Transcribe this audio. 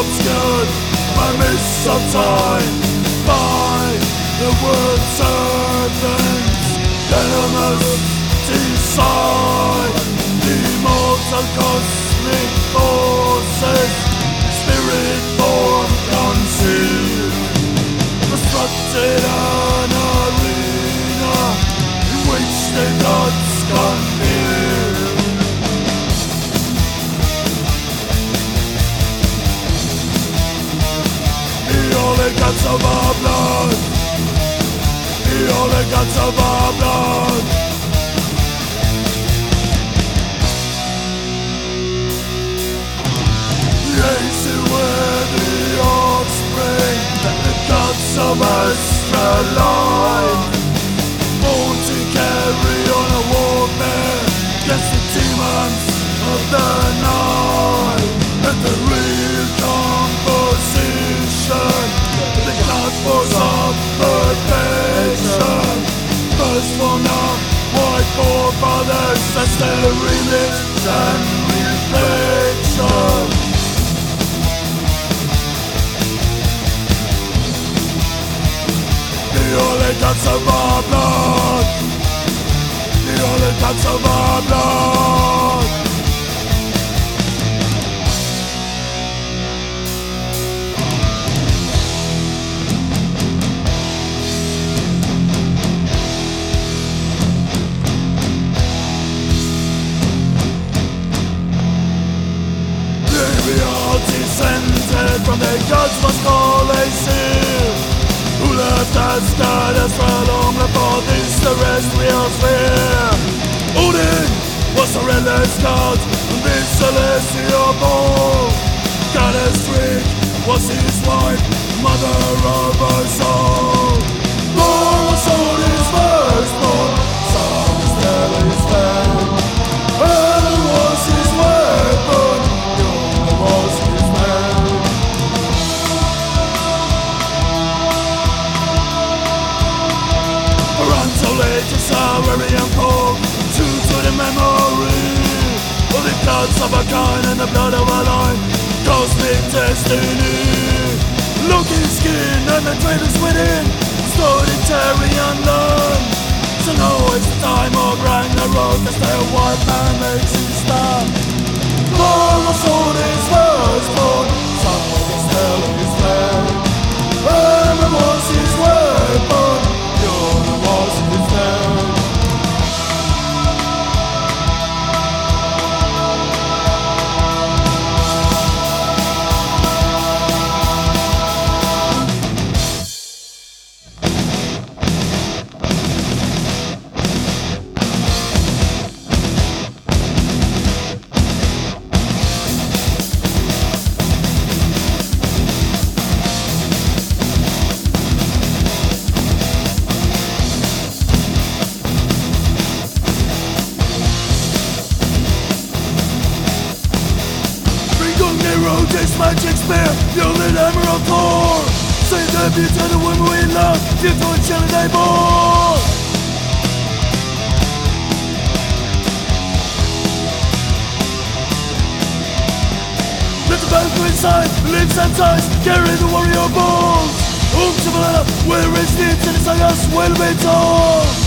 obscured by mists of time By the word serpents Venomous The immortal cosmic forces Spirit born concealed Constructed of our blood. The only gods of our blood. Yes, we're the offspring The gods of Astraline Born their image and reflection. The only of our blood. The only of our blood the gods most holy seal Who left us guide us for long before this terrestrial sphere Odin was a endless god on this celestial ball Goddess Frigg was his wife, mother of us all Legends are very unfold True to the memory. Of the gods of a kind and the blood of a line Cosmic destiny. Loki's skin and the traitors within Stored in Tyrian land So now it's the time of Ragnarok As the white man makes his stand. Lord of sword is firstborn Son is hell is Takes magic spear Yielded Emerald Thor. Say the beauty of the woman we love Beautiful and chilling they born Let the battle inside, lives and ties Carry the warrior bones to Valhalla, where is it's like us, will be told